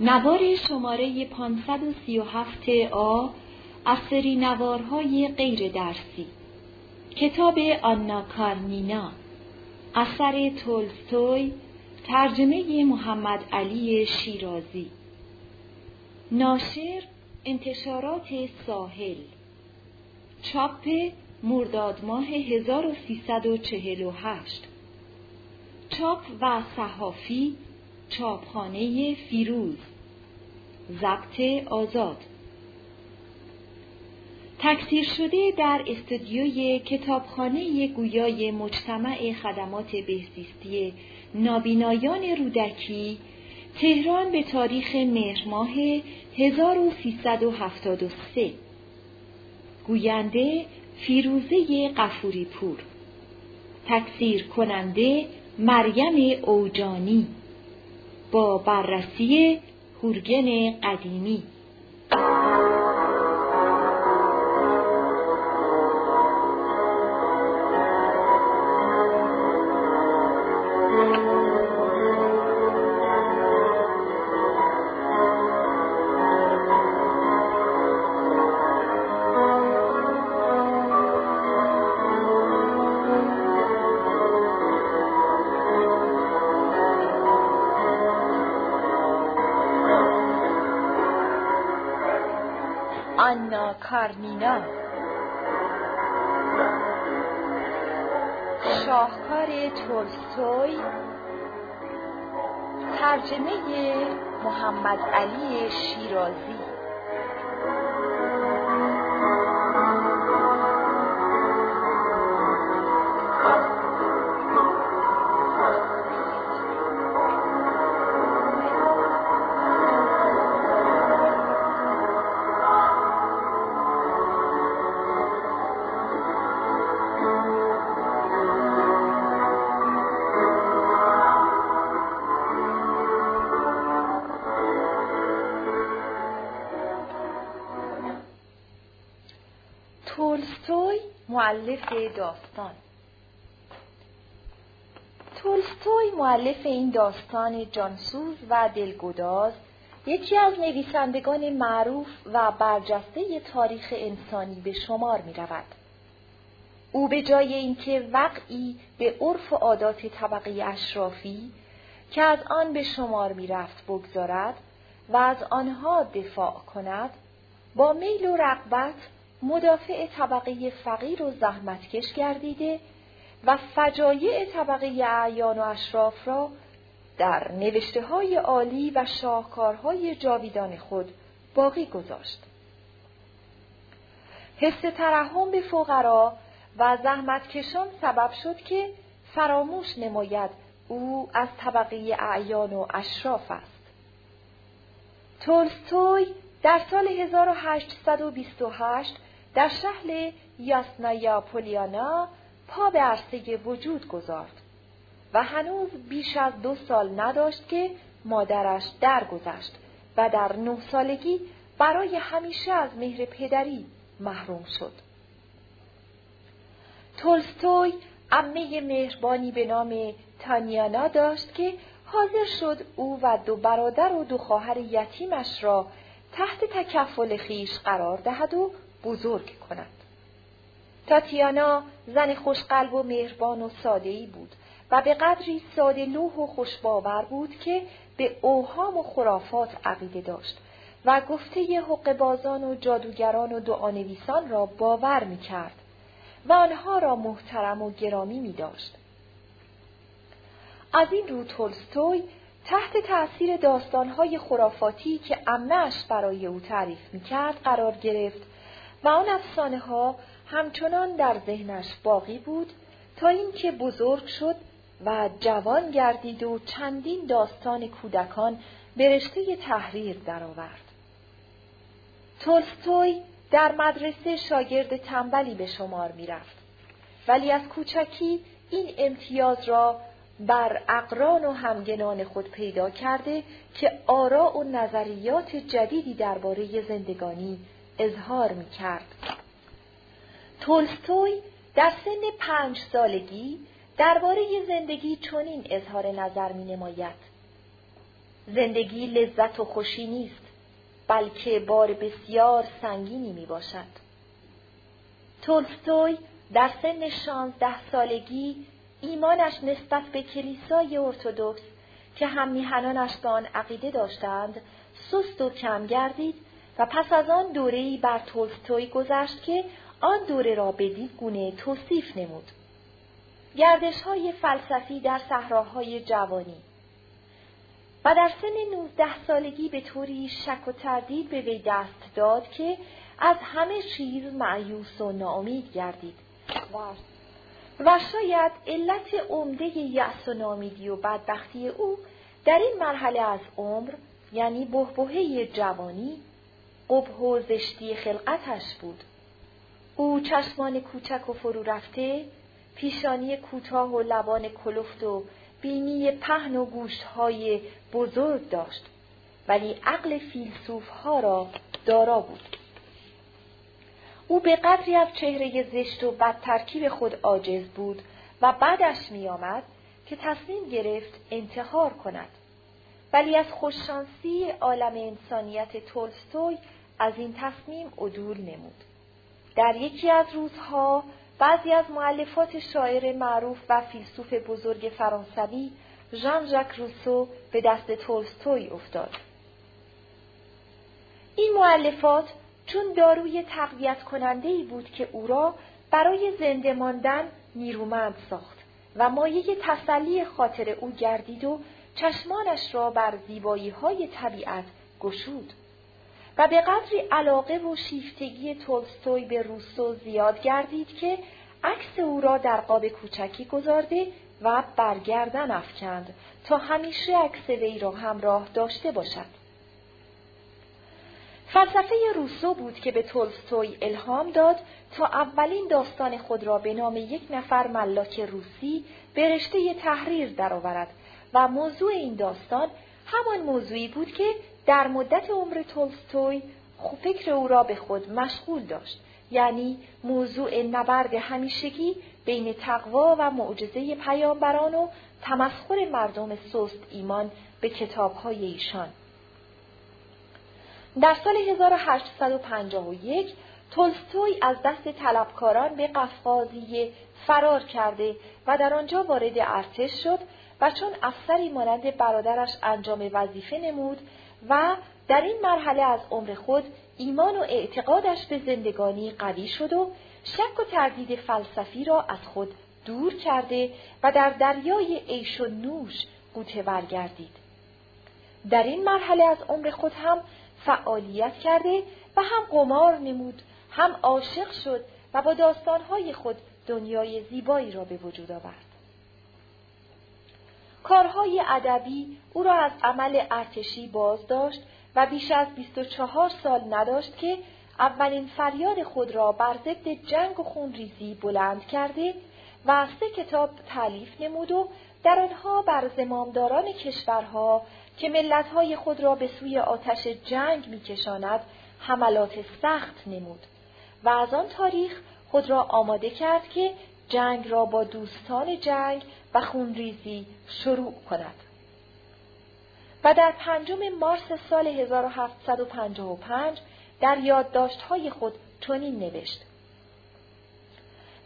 نوار شماره 537 آ از نوارهای غیر درسی. کتاب آنا کارنینا اثر تولستوی ترجمه محمد علی شیرازی. ناشر انتشارات ساحل. چاپ مرداد ماه 1348 چاپ و صحافی چاپخانه فیروز. ضبط آزاد. تکثیر شده در استودیوی کتابخانه گویای مجتمع خدمات بهزیستی نابینایان رودکی تهران به تاریخ مهر ماه 1373 گوینده فیروزه قفوری پور تکثیر کننده مریم اوجانی. با بررسی هورگن قدیمی. آنا کارنینا. شاهکار تولستوی. ترجمه محمد علی شیرازی. معلف داستان تولستوی معلف این داستان جانسوز و دلگداز یکی از نویسندگان معروف و برجسته تاریخ انسانی به شمار می رود. او به جای اینکه وقعی به عرف و عادات طبقه اشرافی که از آن به شمار می رفت بگذارد و از آنها دفاع کند با میل و رغبت مدافع طبقه فقیر و زحمتکش گردیده و فجایع طبقه اعیان و اشراف را در نوشته های عالی و شاهکارهای جاویدان خود باقی گذاشت. حس ترحم به فقرا و زحمتکشان سبب شد که فراموش نماید او از طبقه اعیان و اشراف است. تولستوی در سال 1828 در شهر یاسنایا پولیانا پا به عرصه وجود گذارد و هنوز بیش از دو سال نداشت که مادرش درگذشت و در نه سالگی برای همیشه از مهر پدری محروم شد. تولستوی امه مهربانی به نام تانیانا داشت که حاضر شد او و دو برادر و دو خواهر یتیمش را تحت تکفل خیش قرار دهد و بزرگ کند. تاتیانا زن خوشقلب و مهربان و ساده‌ای بود و به قدری ساده لوح و خوشباور بود که به اوهام و خرافات عقیده داشت و گفته حق بازان و جادوگران و دعانویسان را باور می کرد و آنها را محترم و گرامی می داشت. از این رو تولستوی تحت تأثیر داستانهای خرافاتی که امش برای او تعریف می کرد قرار گرفت و آن افسانه ها همچنان در ذهنش باقی بود تا اینکه بزرگ شد و جوان گردید و چندین داستان کودکان به رشته تحریر درآورد. تولستوی در مدرسه شاگرد تنبلی به شمار می رفت. ولی از کوچکی این امتیاز را بر اقران و همگنان خود پیدا کرده که آرا و نظریات جدیدی درباره زندگانی اظهار می کرد. تولستوی در سن پنج سالگی درباره زندگی چنین اظهار نظر می نماید. زندگی لذت و خوشی نیست بلکه بار بسیار سنگینی می باشد. تولستوی در سن شانزده سالگی ایمانش نسبت به کلیسای ارتودکس که هم میهنانش به آن عقیده داشتند سست و کم گردید و پس از آن دورهای بر تولستوی گذشت که آن دوره را بدین گونه توصیف نمود. گردش های فلسفی در صحراهای جوانی و در سن نوزده سالگی به طوری شک و تردید به وی دست داد که از همه چیز معیوس و ناامید گردید و شاید علت عمده یأس و نامیدی و بدبختی او در این مرحله از عمر یعنی بهبهه جوانی قبه و زشتی خلقتش بود او چشمان کوچک و فرو رفته پیشانی کوتاه و لبان کلفت و بینی پهن و گوشتهای بزرگ داشت ولی عقل فیلسوف ها را دارا بود او به قدری از چهره زشت و بد ترکیب خود عاجز بود و بعدش می آمد که تصمیم گرفت انتحار کند. ولی از خوششانسی عالم انسانیت تولستوی از این تصمیم عدول نمود. در یکی از روزها بعضی از معلفات شاعر معروف و فیلسوف بزرگ فرانسوی ژان ژاک روسو به دست تولستوی افتاد. این معلفات چون داروی تقویت کننده ای بود که او را برای زنده ماندن نیرومند ساخت و مایه تسلی خاطر او گردید و چشمانش را بر زیبایی های طبیعت گشود و به قدری علاقه و شیفتگی تولستوی به روسو زیاد گردید که عکس او را در قاب کوچکی گذارده و برگردن افکند تا همیشه عکس وی را همراه داشته باشد. فلسفه روسو بود که به تولستوی الهام داد تا اولین داستان خود را به نام یک نفر ملاک روسی به رشته تحریر درآورد و موضوع این داستان همان موضوعی بود که در مدت عمر تولستوی فکر او را به خود مشغول داشت. یعنی موضوع نبرد همیشگی بین تقوا و معجزه پیامبران و تمسخر مردم سست ایمان به کتابهای ایشان. در سال 1851 تولستوی از دست طلبکاران به قفقازیه فرار کرده و در آنجا وارد ارتش شد و چون افسری مانند برادرش انجام وظیفه نمود و در این مرحله از عمر خود ایمان و اعتقادش به زندگانی قوی شد و شک و تردید فلسفی را از خود دور کرده و در دریای عیش و نوش قوطه برگردید. در این مرحله از عمر خود هم فعالیت کرده و هم قمار نمود هم عاشق شد و با داستانهای خود دنیای زیبایی را به وجود آورد. کارهای ادبی او را از عمل ارتشی باز داشت و بیش از 24 سال نداشت که اولین فریاد خود را بر ضد جنگ و خونریزی بلند کرده و سه کتاب تعلیف نمود و در آنها بر زمامداران کشورها که ملتهای خود را به سوی آتش جنگ میکشاند حملات سخت نمود و از آن تاریخ خود را آماده کرد که جنگ را با دوستان جنگ و خونریزی شروع کند. و در پنجم مارس سال 1755 در یادداشت‌های خود چنین نوشت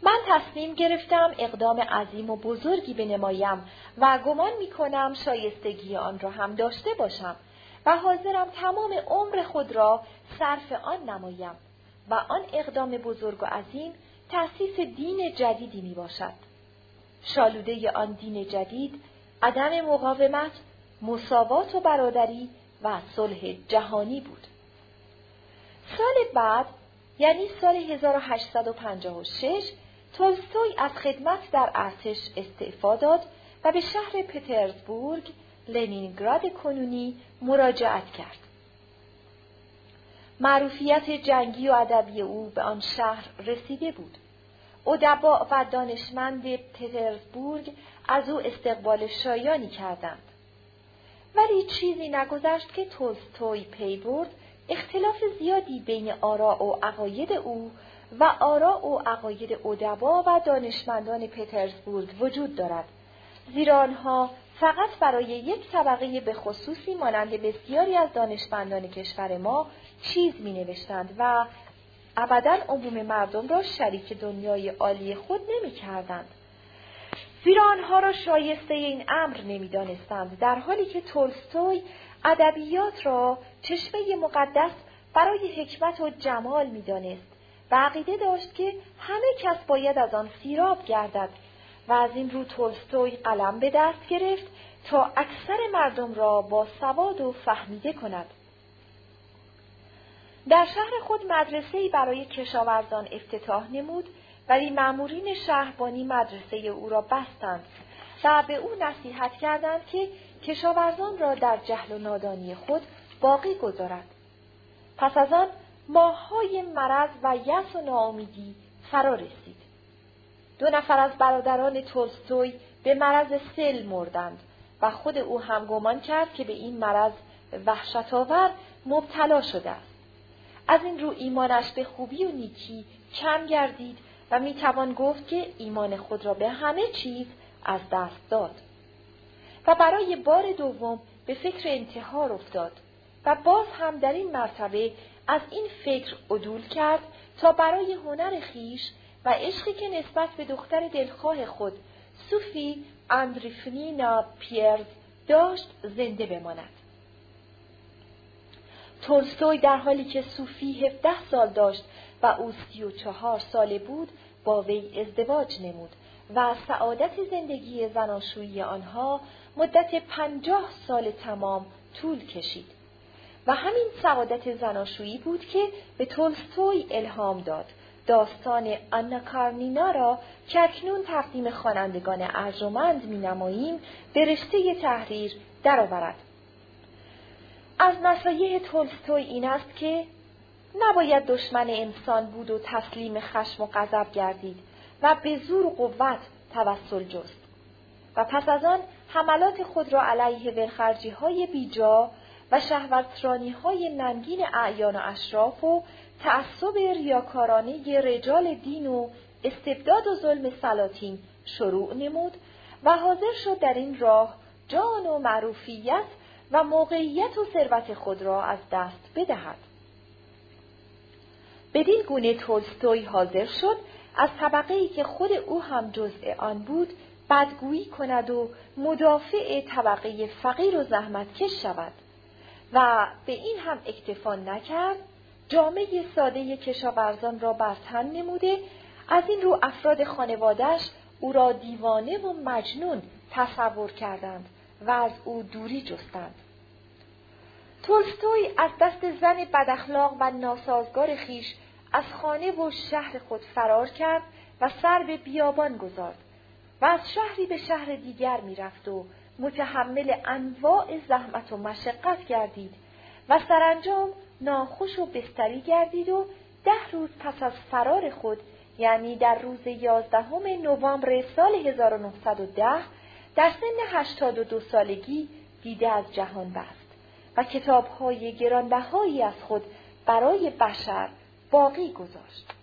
من تصمیم گرفتم اقدام عظیم و بزرگی بنمایم و گمان می کنم شایستگی آن را هم داشته باشم و حاضرم تمام عمر خود را صرف آن نمایم و آن اقدام بزرگ و عظیم تأسیس دین جدیدی می باشد. شالوده آن دین جدید عدم مقاومت، مساوات و برادری و صلح جهانی بود. سال بعد یعنی سال 1856 تولستوی از خدمت در ارتش استعفا داد و به شهر پترزبورگ لنینگراد کنونی مراجعت کرد. معروفیت جنگی و ادبی او به آن شهر رسیده بود. ادبا و دانشمند پترزبورگ از او استقبال شایانی کردند. ولی چیزی نگذشت که تولستوی پی برد اختلاف زیادی بین آراء و عقاید او و آراء و عقاید ادبا و دانشمندان پترزبورگ وجود دارد زیرا آنها فقط برای یک طبقه به خصوصی مانند بسیاری از دانشمندان کشور ما چیز می نوشتند و ابدا عموم مردم را شریک دنیای عالی خود نمی کردند. زیرا آنها را شایسته این امر نمی‌دانستند در حالی که تولستوی ادبیات را چشمه مقدس برای حکمت و جمال می‌دانست و عقیده داشت که همه کس باید از آن سیراب گردد و از این رو تولستوی قلم به دست گرفت تا اکثر مردم را با سواد و فهمیده کند. در شهر خود مدرسه برای کشاورزان افتتاح نمود ولی مأمورین شهربانی مدرسه او را بستند و به او نصیحت کردند که کشاورزان را در جهل و نادانی خود باقی گذارد. پس از آن ماههای مرض و یس و ناامیدی فرا رسید. دو نفر از برادران تولستوی به مرض سل مردند و خود او هم گمان کرد که به این مرض وحشتآور مبتلا شده است. از این رو ایمانش به خوبی و نیکی کم گردید و می توان گفت که ایمان خود را به همه چیز از دست داد. و برای بار دوم به فکر انتحار افتاد و باز هم در این مرتبه از این فکر عدول کرد تا برای هنر خیش و عشقی که نسبت به دختر دلخواه خود سوفی اندریفنینا پیرز داشت زنده بماند. تولستوی در حالی که صوفی هفده سال داشت و او سی و چهار ساله بود با وی ازدواج نمود و سعادت زندگی زناشویی آنها مدت پنجاه سال تمام طول کشید و همین سعادت زناشویی بود که به تولستوی الهام داد داستان آنا کارنینا را که اکنون تقدیم خوانندگان ارجمند می نماییم به رشته تحریر درآورد. از نصایح تولستوی این است که نباید دشمن انسان بود و تسلیم خشم و غضب گردید و به زور و قوت توسل جست. و پس از آن حملات خود را علیه ولخرجی های بیجا و شهوترانی های ننگین اعیان و اشراف و تعصب ریاکارانه رجال دین و استبداد و ظلم سلاطین شروع نمود و حاضر شد در این راه جان و معروفیت و موقعیت و ثروت خود را از دست بدهد. بدین گونه تولستوی حاضر شد از طبقه ای که خود او هم جزء آن بود بدگویی کند و مدافع طبقه فقیر و زحمتکش شود و به این هم اکتفا نکرد جامعه ساده کشاورزان را برتن نموده از این رو افراد خانوادش او را دیوانه و مجنون تصور کردند و از او دوری جستند. تولستوی از دست زن بداخلاق و ناسازگار خیش از خانه و شهر خود فرار کرد و سر به بیابان گذارد و از شهری به شهر دیگر می‌رفت و متحمل انواع زحمت و مشقت گردید و سرانجام ناخوش و بستری گردید و ده روز پس از فرار خود یعنی در روز یازدهم نوامبر سال 1910 در سن 82 سالگی دیده از جهان بست. و کتابهای گرانبهایی از خود برای بشر باقی گذاشت.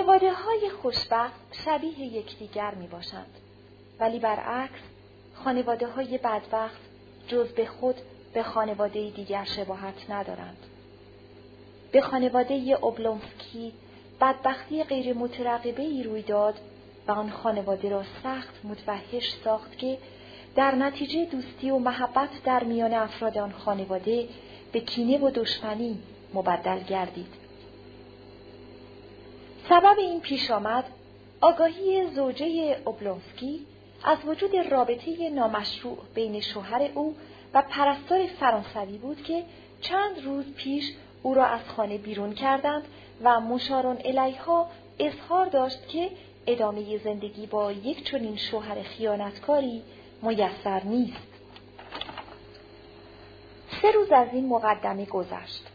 خانواده های خوشبخت شبیه یکدیگر می باشند. ولی برعکس خانواده های بدبخت جز به خود به خانواده دیگر شباهت ندارند. به خانواده اوبلونسکی بدبختی غیر مترقبه ای روی داد و آن خانواده را سخت متوحش ساخت که در نتیجه دوستی و محبت در میان افراد آن خانواده به کینه و دشمنی مبدل گردید. سبب این پیش آمد آگاهی زوجه اوبلونسکی از وجود رابطه نامشروع بین شوهر او و پرستار فرانسوی بود که چند روز پیش او را از خانه بیرون کردند و مشارون الیها اظهار داشت که ادامه زندگی با یک چنین شوهر خیانتکاری میسر نیست. سه روز از این مقدمه گذشت.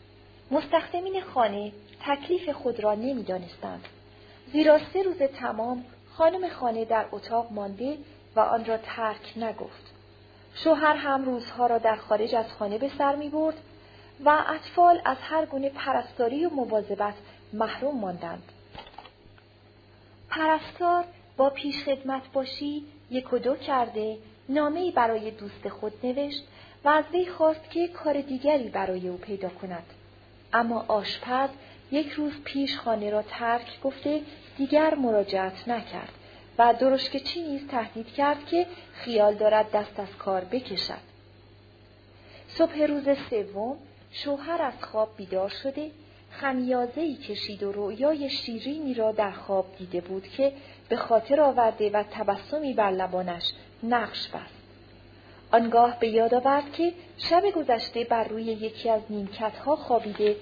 مستخدمین خانه تکلیف خود را نمی‌دانستند زیرا سه روز تمام خانم خانه در اتاق مانده و آن را ترک نگفت. شوهر هم روزها را در خارج از خانه به سر می برد و اطفال از هر گونه پرستاری و مواظبت محروم ماندند. پرستار با پیش خدمت باشی یک و دو کرده نامه برای دوست خود نوشت و از وی خواست که کار دیگری برای او پیدا کند. اما آشپز یک روز پیش خانه را ترک گفته دیگر مراجعت نکرد و درشکچی نیز تهدید کرد که خیال دارد دست از کار بکشد. صبح روز سوم شوهر از خواب بیدار شده ای کشید و رویای شیرینی را در خواب دیده بود که به خاطر آورده و تبسمی بر لبانش نقش بست. آنگاه به یاد آورد که شب گذشته بر روی یکی از نیمکتها خوابیده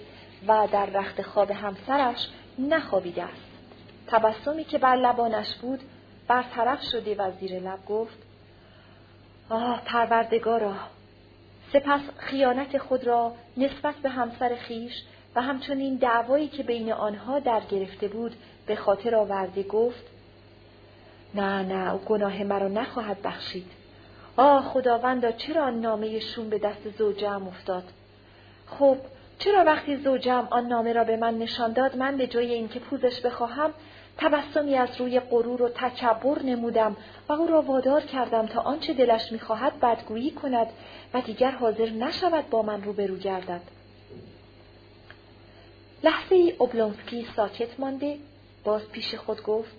و در رخت خواب همسرش نخوابیده است. تبسمی که بر لبانش بود برطرف شده و زیر لب گفت آه پروردگارا سپس خیانت خود را نسبت به همسر خیش و همچنین دعوایی که بین آنها در گرفته بود به خاطر آورده گفت نه نه او گناه مرا نخواهد بخشید آه خداوندا چرا نامه شون به دست زوجم افتاد خب چرا وقتی زوجم آن نامه را به من نشان داد من به جای اینکه پوزش بخواهم تبسمی از روی غرور و تکبر نمودم و او را وادار کردم تا آنچه دلش می‌خواهد بدگویی کند و دیگر حاضر نشود با من روبرو گردد. لحظه ای اوبلونسکی ساکت مانده باز پیش خود گفت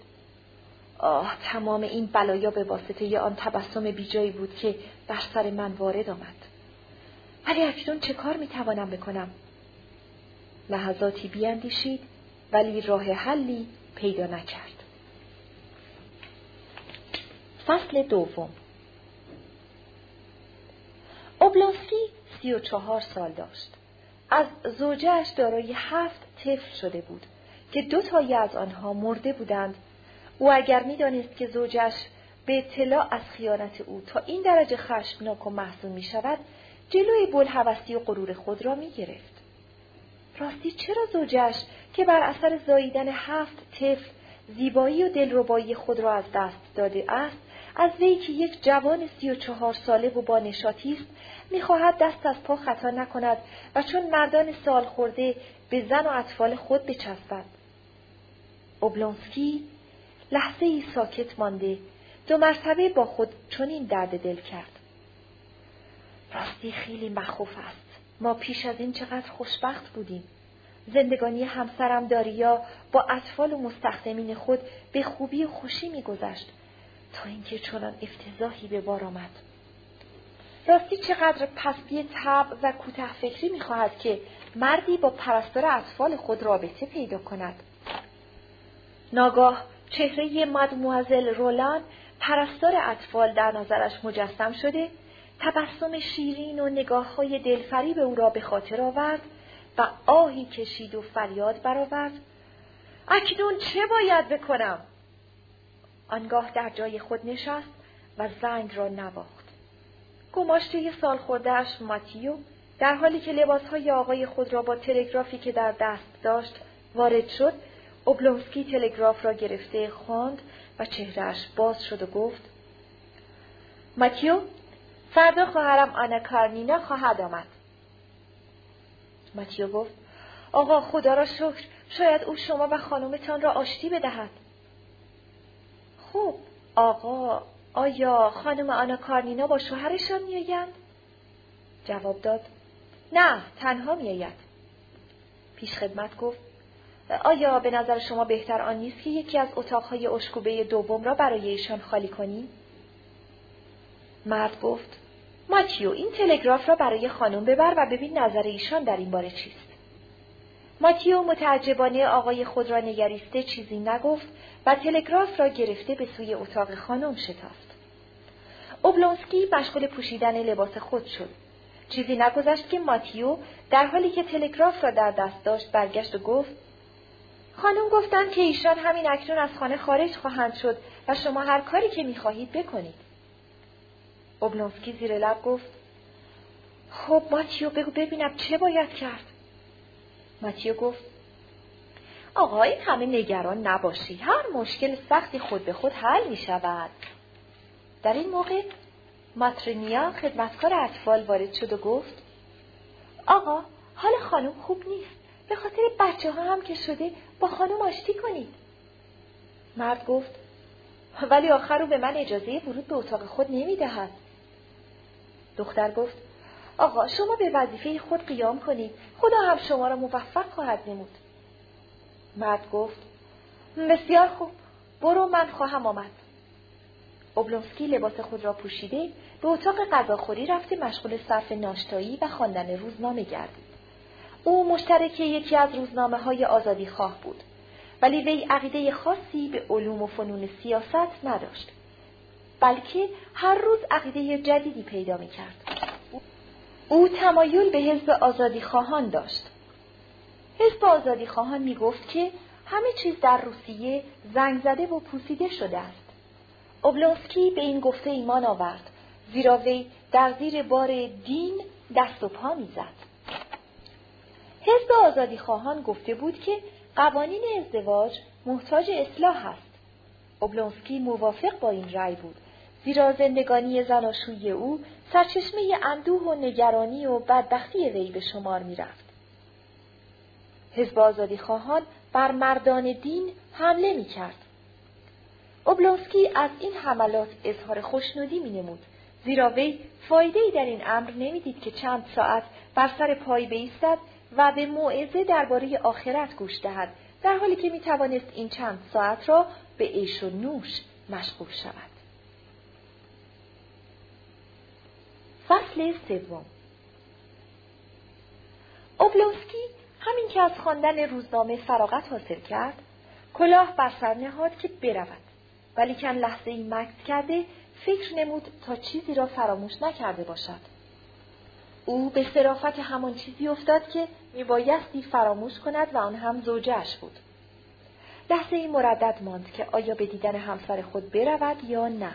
آه تمام این بلایا به واسطه آن تبسم بیجایی بود که بر سر من وارد آمد. ولی اکنون چه کار می‌توانم بکنم؟ لحظاتی بیاندیشید ولی راه حلی پیدا نکرد. فصل دوم. اوبلونسکی سی و چهار سال داشت. از زوجهش دارای هفت طفل شده بود که دو تایی از آنها مرده بودند. او اگر می‌دانست که زوجش به اطلاع از خیانت او تا این درجه خشمناک و محزون می شود جلوی بلحوثی و غرور خود را می گرفت. راستی چرا زوجش که بر اثر زاییدن هفت طفل زیبایی و دلربایی خود را از دست داده است از وی که یک جوان سی و چهار ساله و با نشاطی است می‌خواهد دست از پا خطا نکند و چون مردان سال خورده به زن و اطفال خود بچسبد. اوبلونسکی لحظه ای ساکت مانده دو مرتبه با خود چنین درد دل کرد. راستی خیلی مخوف است. ما پیش از این چقدر خوشبخت بودیم. زندگانی همسرم داریا با اطفال و مستخدمین خود به خوبی خوشی میگذشت تا اینکه چنان افتضاحی به بار آمد. راستی چقدر پستی تب و کوته فکری می‌خواهد که مردی با پرستار اطفال خود رابطه پیدا کند. ناگاه چهره مدموزل رولان پرستار اطفال در نظرش مجسم شده تبسم شیرین و نگاه های دلفریب او را به خاطر آورد و آهی کشید و فریاد برآورد. اکنون چه باید بکنم؟ آنگاه در جای خود نشست و زنگ را نواخت. گماشته سال خوردهش ماتیو در حالی که لباسهای آقای خود را با تلگرافی که در دست داشت وارد شد اوبلونسکی تلگراف را گرفته خواند و چهرهش باز شد و گفت ماتیو فردا خواهرم آنا کارنینا خواهد آمد. ماتیو گفت آقا خدا را شکر شاید او شما و خانومتان را آشتی بدهد. خوب آقا آیا خانم آنا کارنینا با شوهرشان میآیند؟ جواب داد نه تنها میآید. پیش خدمت گفت آیا به نظر شما بهتر آن نیست که یکی از اتاقهای اشکوبه دوم را برای ایشان خالی کنیم؟ مرد گفت ماتیو این تلگراف را برای خانم ببر و ببین نظر ایشان در این باره چیست ماتیو متعجبانه آقای خود را نگریسته چیزی نگفت و تلگراف را گرفته به سوی اتاق خانم شتافت. اوبلونسکی مشغول پوشیدن لباس خود شد. چیزی نگذشت که ماتیو در حالی که تلگراف را در دست داشت برگشت و گفت خانم گفتند که ایشان همین اکنون از خانه خارج خواهند شد و شما هر کاری که می‌خواهید بکنید. اوبلونسکی زیر لب گفت خب ماتیو بگو ببینم چه باید کرد. ماتیو گفت آقای همه نگران نباشی. هر مشکل سختی خود به خود حل می شود. در این موقع ماترنیا خدمتکار اطفال وارد شد و گفت آقا حال خانم خوب نیست. به خاطر بچه ها هم که شده با خانم آشتی کنید. مرد گفت ولی آخر رو به من اجازه ورود به اتاق خود نمی دهد. دختر گفت آقا شما به وظیفه خود قیام کنید. خدا هم شما را موفق خواهد نمود. مرد گفت بسیار خوب برو من خواهم آمد. اوبلوفسکی لباس خود را پوشیده به اتاق غذاخوری رفته مشغول صرف ناشتایی و خواندن روزنامه گردید. او مشترک یکی از روزنامه های آزادی خواه بود ولی وی عقیده خاصی به علوم و فنون سیاست نداشت بلکه هر روز عقیده جدیدی پیدا می کرد. او تمایل به حزب آزادی خواهان داشت. حزب آزادی خواهان می گفت که همه چیز در روسیه زنگ زده و پوسیده شده است. اوبلونسکی به این گفته ایمان آورد زیرا وی در زیر بار دین دست و پا می‌زد. حزب آزادی خواهان گفته بود که قوانین ازدواج محتاج اصلاح است. اوبلونسکی موافق با این رأی بود زیرا زندگانی زناشویی او سرچشمه اندوه و نگرانی و بدبختی وی به شمار می رفت. حزب آزادی خواهان بر مردان دین حمله می کرد. اوبلونسکی از این حملات اظهار خوشنودی می نمود. زیرا وی فایده ای در این امر نمی‌دید که چند ساعت بر سر پای بیستد و به موعظه درباره آخرت گوش دهد در حالی که می توانست این چند ساعت را به عیش و نوش مشغول شود. فصل سوم. اوبلوسکی همین که از خواندن روزنامه فراغت حاصل کرد کلاه بر سر نهاد که برود. ولیکن لحظه ای مکس کرده فکر نمود تا چیزی را فراموش نکرده باشد. او به صرافت همان چیزی افتاد که میبایستی فراموش کند و آن هم زوجهش بود. لحظه ای مردد ماند که آیا به دیدن همسر خود برود یا نه.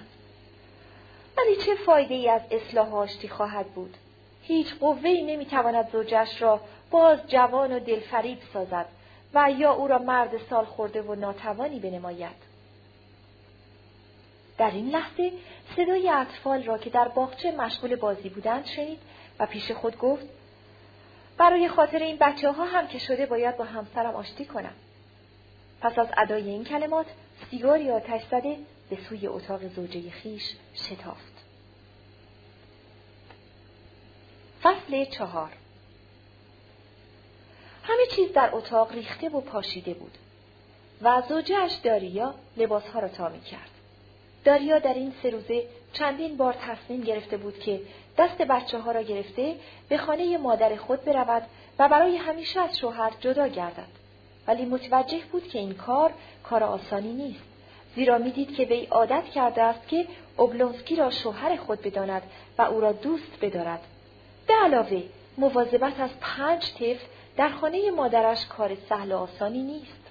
ولی چه فایده ای از اصلاح آشتی خواهد بود هیچ قوه نمی‌تواند زوجش را باز جوان و دلفریب سازد و یا او را مرد سال خورده و ناتوانی بنماید در این لحظه صدای اطفال را که در باغچه مشغول بازی بودند شنید و پیش خود گفت برای خاطر این بچه ها هم که شده باید با همسرم آشتی کنم. پس از ادای این کلمات سیگاری آتش زده به سوی اتاق زوجه خیش شتافت. فصل چهار همه چیز در اتاق ریخته و پاشیده بود و زوجهش داریا لباسها را تا می کرد. داریا در این سه روزه چندین بار تصمیم گرفته بود که دست بچه ها را گرفته به خانه مادر خود برود و برای همیشه از شوهر جدا گردد. ولی متوجه بود که این کار کار آسانی نیست. زیرا می‌دید که وی عادت کرده است که اوبلونسکی را شوهر خود بداند و او را دوست بدارد. به علاوه مواظبت از پنج طفل در خانه مادرش کار سهل و آسانی نیست.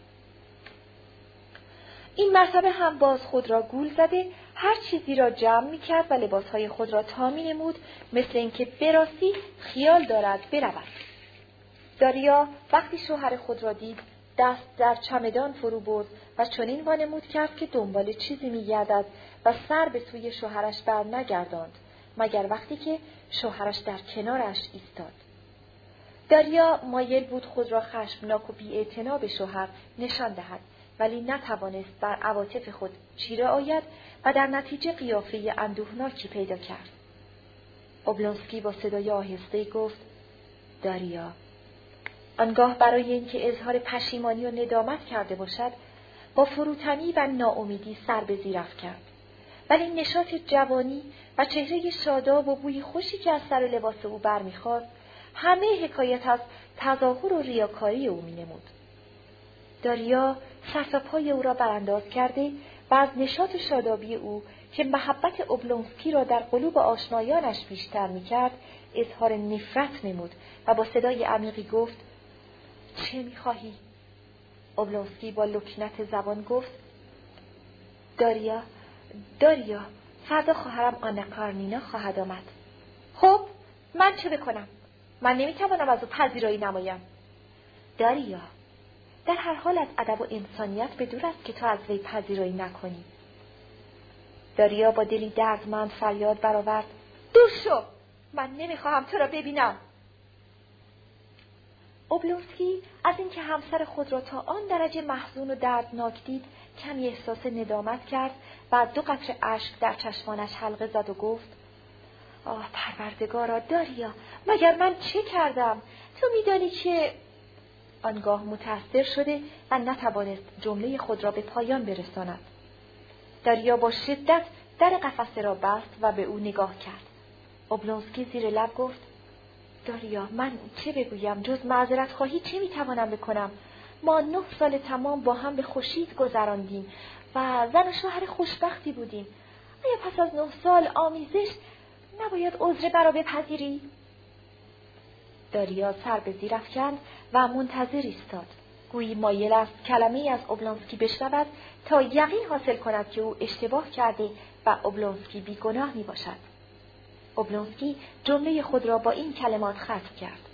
این مرتبه هم باز خود را گول زده هر چیزی را جمع می کرد و لباسهای خود را تا می نمود مثل اینکه براستی خیال دارد برود. داریا وقتی شوهر خود را دید دست در چمدان فرو برد و چنین وانمود کرد که دنبال چیزی میگردد و سر به سوی شوهرش بر نگرداند مگر وقتی که شوهرش در کنارش ایستاد. داریا مایل بود خود را خشمناک و بیاعتنا به شوهر نشان دهد ولی نتوانست بر عواطف خود چیره آید و در نتیجه قیافه اندوهناکی پیدا کرد. اوبلونسکی با صدای آهسته گفت داریا آنگاه برای اینکه اظهار پشیمانی و ندامت کرده باشد با فروتنی و ناامیدی سر به زیر کرد ولی نشاط جوانی و چهره شاداب و بوی خوشی که از سر لباس او برمیخواست همه حکایت از تظاهر و ریاکاری او مینمود. داریا پای او را برانداز کرده و از نشاط شادابی او که محبت اوبلونسکی را در قلوب آشنایانش بیشتر می‌کرد اظهار نفرت نمود و با صدای عمیقی گفت چه می‌خواهی؟ اوبلونسکی با لکنت زبان گفت داریا داریا فردا خواهرم آنا کارنینا خواهد آمد. خب من چه بکنم؟ من نمی‌توانم از او پذیرایی نمایم. داریا در هر حال از ادب و انسانیت به دور است که تو از وی پذیرایی نکنی. داریا با دلی دردمند فریاد برآورد. دور شو! من نمی‌خواهم تو را ببینم. اوبلوسکی از اینکه همسر خود را تا آن درجه محزون و دردناک دید کمی احساس ندامت کرد و دو قطر اشک در چشمانش حلقه زد و گفت آه پروردگارا داریا مگر من چه کردم؟ تو میدانی که آنگاه متأثر شده و نتوانست جمله خود را به پایان برساند. داریا با شدت در قفسه را بست و به او نگاه کرد. اوبلونسکی زیر لب گفت داریا من چه بگویم؟ جز معذرت خواهی چه می‌توانم بکنم؟ ما نه سال تمام با هم به خوشید گذراندیم و زن و شوهر خوشبختی بودیم آیا پس از نه سال آمیزش نباید عذر برا بپذیری داریا سر به زیر افکند و منتظر ایستاد گویی مایل است کلمه از اوبلانسکی بشنود تا یقین حاصل کند که او اشتباه کرده و اوبلانسکی بیگناه می باشد. اوبلانسکی جمله خود را با این کلمات ختم کرد.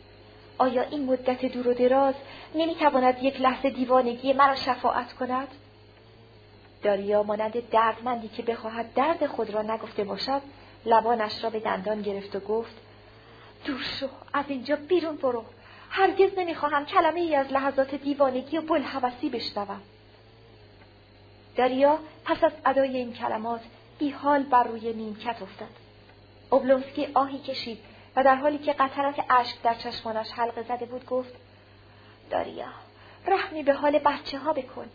آیا این مدت دور و دراز نمی‌تواند یک لحظه دیوانگی مرا شفاعت کند؟ داریا مانند دردمندی که بخواهد درد خود را نگفته باشد لبانش را به دندان گرفت و گفت دور شو از اینجا بیرون برو. هرگز نمی‌خواهم کلمه ای از لحظات دیوانگی و بلحوثی بشنوم. دریا پس از ادای این کلمات بی حال بر روی نیمکت افتاد. اوبلونسکی آهی کشید و در حالی که قطرات اشک در چشمانش حلقه زده بود گفت داریا رحمی به حال بچه ها بکن.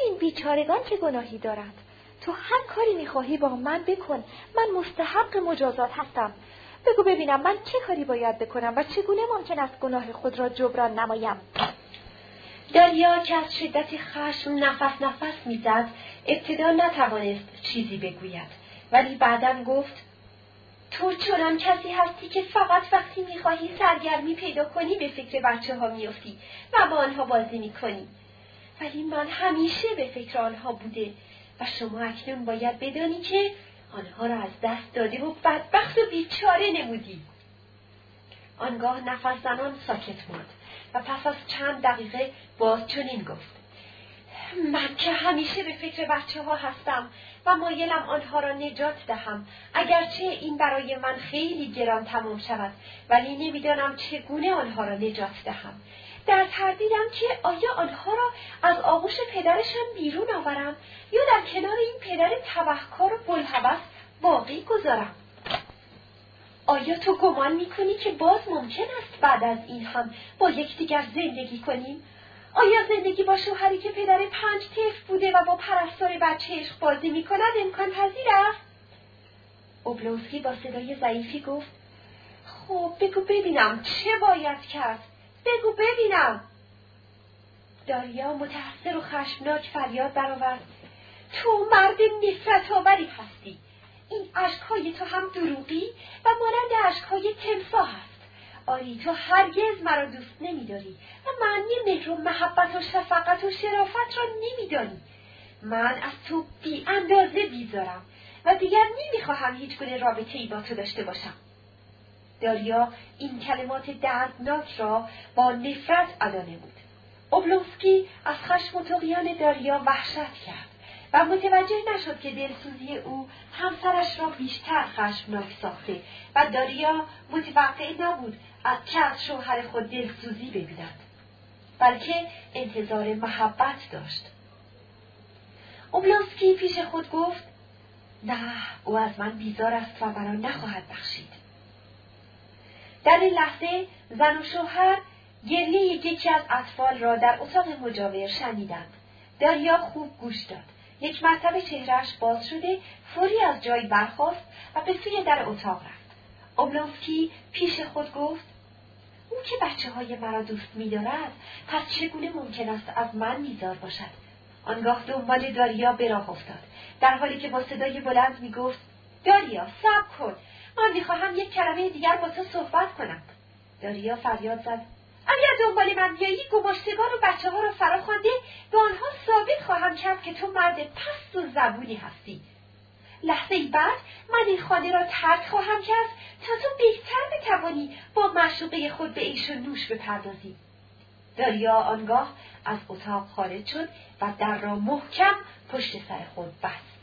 این بیچارگان که گناهی دارند؟ تو هر کاری می‌خواهی با من بکن. من مستحق مجازات هستم. بگو ببینم من چه کاری باید بکنم و چگونه ممکن است گناه خود را جبران نمایم؟ داریا که از شدت خشم نفس نفس می‌زد ابتدا نتوانست چیزی بگوید. ولی بعدا گفت تو چنان کسی هستی که فقط وقتی می‌خواهی سرگرمی پیدا کنی به فکر بچه ها میافتی و با آنها بازی می‌کنی. ولی من همیشه به فکر آنها بوده و شما اکنون باید بدانی که آنها را از دست داده و بدبخت و بیچاره نمودی. آنگاه نفس زنان ساکت ماند و پس از چند دقیقه باز چنین گفت. من که همیشه به فکر بچه ها هستم و مایلم آنها را نجات دهم. اگرچه این برای من خیلی گران تمام شود ولی نمی‌دانم چگونه آنها را نجات دهم. در تردیدم که آیا آنها را از آغوش پدرشان بیرون آورم یا در کنار این پدر تبهکار و بلحوث باقی گذارم؟ آیا تو گمان می‌کنی که باز ممکن است بعد از این هم با یکدیگر زندگی کنیم؟ آیا زندگی با شوهری که پدر پنج طفل بوده و با پرستار بچه عشق بازی می‌کند امکان پذیر است؟ اوبلوسکی با صدای ضعیفی گفت خب بگو ببینم چه باید کرد. بگو ببینم. داریا متحسر و خشمناک فریاد برآورد. تو مرد نفرت آوری هستی. این عشقهای تو هم دروغی و مانند عشقهای تمساه است. آری تو هرگز مرا دوست نمیداری و معنی مهر و محبت و شفقت و شرافت را نمیدانی. من از تو بی اندازه بیزارم و دیگر نمی‌خواهم هیچ گونه رابطه ای با تو داشته باشم. داریا این کلمات دردناک را با نفرت ادا نمود. اوبلوسکی از خشم و تقیان داریا وحشت کرد و متوجه نشد که دلسوزی او همسرش را بیشتر خشمناک ساخته و داریا متوقع نبود از که از شوهر خود دلسوزی ببیند بلکه انتظار محبت داشت. اوبلوسکی پیش خود گفت نه او از من بیزار است و مرا نخواهد بخشید. در این لحظه زن و شوهر گریه یکی از اطفال را در اتاق مجاور شنیدند. دریا خوب گوش داد. یک مرتبه چهرش باز شده فوری از جایی برخاست و به سوی در اتاق رفت. اوبلوفسکی پیش خود گفت او که بچه های مرا دوست می‌دارد پس چگونه ممکن است از من میزار باشد؟ آنگاه دنبال داریا به راه افتاد. در حالی که با صدای بلند می‌گفت داریا صبر کن! من می‌خواهم یک کلمه دیگر با تو صحبت کنم. داریا فریاد زد اگر دنبال من بیایی گماشتگان و بچه ها را فرا خوانده به آنها ثابت خواهم کرد که تو مرد پست و زبونی هستی. لحظه بعد من این خانه را ترک خواهم کرد تا تو بهتر بتوانی با معشوقه خود به ایش و نوش بپردازی. داریا آنگاه از اتاق خارج شد و در را محکم پشت سر خود بست.